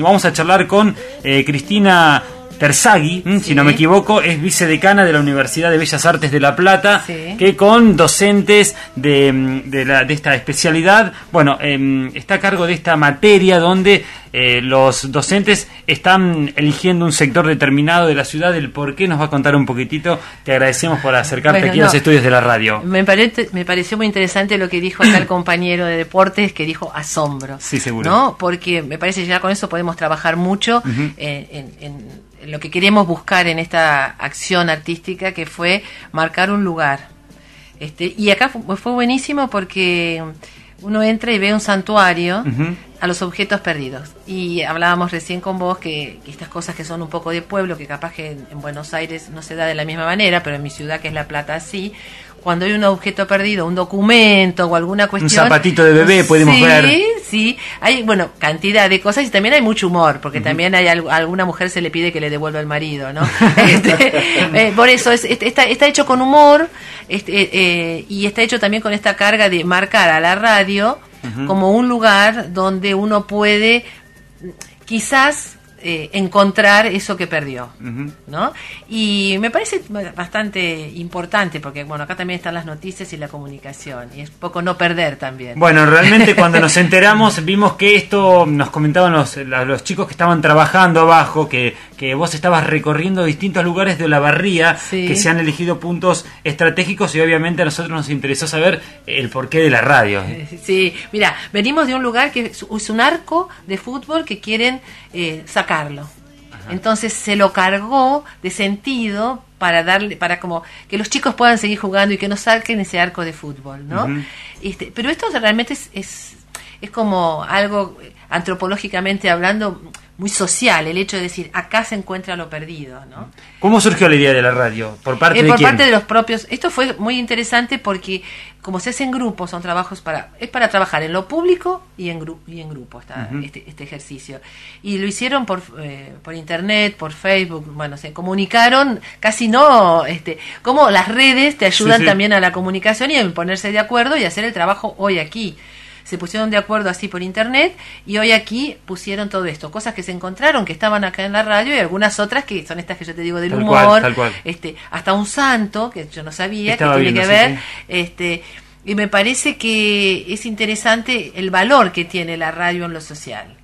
vamos a charlar con eh, Cristina Terzaghi, si no me equivoco, es vicedecana de la Universidad de Bellas Artes de La Plata, que con docentes de, de, la, de esta especialidad, bueno, em, está a cargo de esta materia donde eh, los docentes están eligiendo un sector determinado de la ciudad, el por qué nos va a contar un poquitito. Te agradecemos por acercarte aquí a los estudios de la radio. Me, me pareció muy interesante lo que dijo acá el compañero de deportes, que dijo asombro. Sí, seguro. ¿no? Porque me parece que ya con eso podemos trabajar mucho en, en lo que queremos buscar en esta acción artística que fue marcar un lugar. Este, y acá fue, buenísimo porque uno entra y ve un santuario a los objetos perdidos. Y hablábamos recién con vos que, estas cosas que son un poco de pueblo, que capaz que en, Buenos Aires no se da de la misma manera, pero en mi ciudad que es La Plata sí, cuando hay un objeto perdido, un documento o alguna cuestión. Un zapatito de bebé podemos ver. Sí, sí. Hay, bueno, cantidad de cosas y también hay mucho humor, porque también hay alguna mujer se le pide que le devuelva el marido, ¿no? Este, eh, por eso es, está, está hecho con humor este, eh, eh, y está hecho también con esta carga de marcar a la radio como un lugar donde uno puede quizás eh, encontrar eso que perdió, ¿no? Y me parece bastante importante porque, bueno, acá también están las noticias y la comunicación y es poco no perder también. Bueno, realmente cuando nos enteramos vimos que esto, nos comentaban los, los chicos que estaban trabajando abajo, que, que vos estabas recorriendo distintos lugares de la barría, que se han elegido puntos estratégicos y obviamente a nosotros nos interesó saber el porqué de la radio. Sí, mira, venimos de un lugar que es un arco de fútbol que quieren eh, Entonces se lo cargó de sentido para darle, para como que los chicos puedan seguir jugando y que no saquen ese arco de fútbol, ¿no? este, pero esto realmente es, es, es como algo antropológicamente hablando muy social, el hecho de decir, acá se encuentra lo perdido, ¿no? ¿Cómo surgió la idea de la radio? ¿Por parte eh, de Por parte de los propios... Esto fue muy interesante porque como se hace en grupos, son trabajos para... Es para trabajar en lo público y en, gru y en grupo está este, este, ejercicio. Y lo hicieron por, eh, por internet, por Facebook, bueno, se comunicaron, casi no... este Como las redes te ayudan también a la comunicación y a ponerse de acuerdo y hacer el trabajo hoy aquí se pusieron de acuerdo así por internet y hoy aquí pusieron todo esto, cosas que se encontraron que estaban acá en la radio y algunas otras que son estas que yo te digo del humor, este, hasta un santo que yo no sabía que tiene que ver, este y me parece que es interesante el valor que tiene la radio en lo social.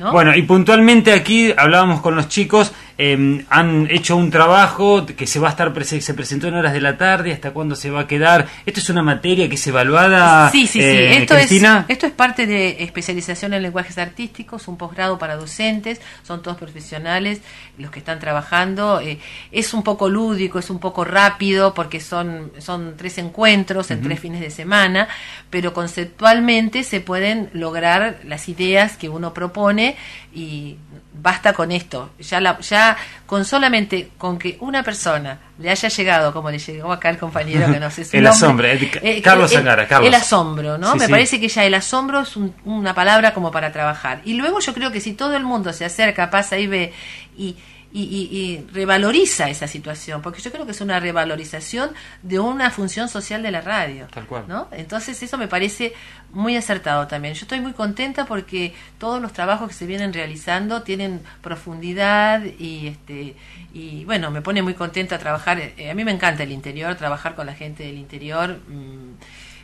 Bueno, y puntualmente aquí hablábamos con los chicos, em, han hecho un trabajo que se va a estar se presentó en horas de la tarde, hasta cuándo se va a quedar. Esto es una materia que es evaluada. Sí, sí, sí. Eh, esto, es, esto es parte de especialización en lenguajes artísticos, un posgrado para docentes, son todos profesionales los que están trabajando. Eh, es un poco lúdico, es un poco rápido, porque son, son tres encuentros en tres fines de semana, pero conceptualmente se pueden lograr las ideas que uno propone y basta con esto. Ya, la, ya con solamente con que una persona le haya llegado, como le llegó acá el compañero que no sé su El asombro, eh, Carlos Sangara, Carlos. El asombro, ¿no? Me parece que ya el asombro es una palabra como para trabajar. Y luego yo creo que si todo el mundo se acerca, pasa y ve y y, y, revaloriza esa situación, porque yo creo que es una revalorización de una función social de la radio. Tal cual. ¿no? Entonces eso me parece muy acertado también. Yo estoy muy contenta porque todos los trabajos que se vienen realizando tienen profundidad y este y bueno, me pone muy contenta trabajar. Eh, a mí me encanta el interior, trabajar con la gente del interior. Mm,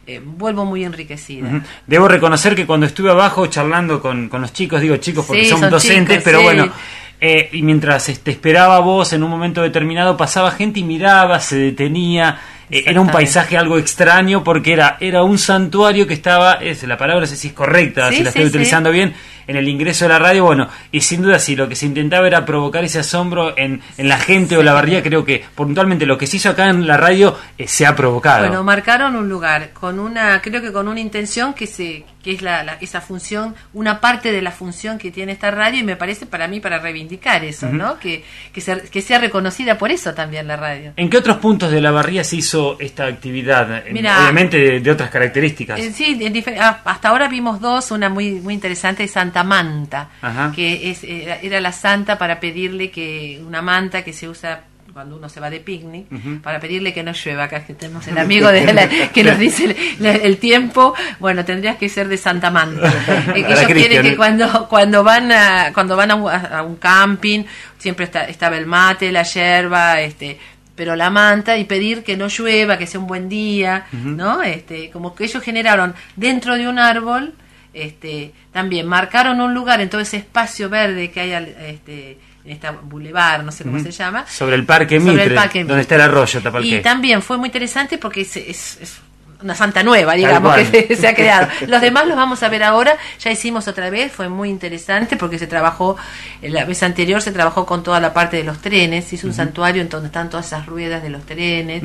eh, vuelvo muy enriquecida. Debo reconocer que cuando estuve abajo charlando con, con los chicos, digo chicos porque son, docentes, pero bueno, eh, y mientras este, esperaba vos en un momento determinado pasaba gente y miraba, se detenía, eh, era un paisaje algo extraño porque era, era un santuario que estaba, es, la palabra sé si es correcta, si la estoy utilizando bien, en el ingreso de la radio, bueno, y sin duda si lo que se intentaba era provocar ese asombro en, en la gente o la barría, creo que puntualmente lo que se hizo acá en la radio eh, se ha provocado. Bueno, marcaron un lugar con una, creo que con una intención que se que es la, esa función, una parte de la función que tiene esta radio y me parece para mí para reivindicar eso, ¿no? Que, que, sea, que sea reconocida por eso también la radio. ¿En qué otros puntos de la barría se hizo esta actividad? Obviamente de, otras características. sí, ah, hasta ahora vimos dos, una muy muy interesante, Santa Manta, que es, era, la santa para pedirle que una manta que se usa cuando uno se va de picnic, para pedirle que no llueva. Acá que tenemos el amigo de que nos dice el, tiempo. Bueno, tendrías que ser de Santa Manta. Eh, ellos quieren que cuando, cuando van, a, cuando van a, un camping, siempre está, estaba el mate, la yerba, este pero la manta y pedir que no llueva, que sea un buen día, ¿no? Este, como que ellos generaron dentro de un árbol, este, también marcaron un lugar en todo ese espacio verde que hay este, en esta boulevard, no sé cómo se llama. Sobre el Parque Mitre, donde está el arroyo Y también fue muy interesante porque es, es una santa nueva, digamos, que se, ha creado. Los demás los vamos a ver ahora, ya hicimos otra vez, fue muy interesante porque se trabajó, la vez anterior se trabajó con toda la parte de los trenes, hizo un santuario en donde están todas esas ruedas de los trenes,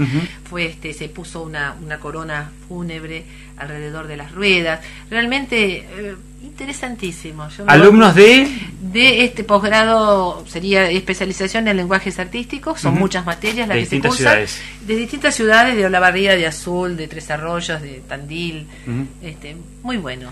fue este, se puso una, una corona fúnebre alrededor de las ruedas, realmente... Eh, interesantísimo. ¿Alumnos de? De este posgrado, sería especialización en lenguajes artísticos, son muchas materias las de que se cursan. Ciudades. De distintas ciudades, de Olavarría, de Azul, de Tres Arroyos, de Tandil, este, muy bueno.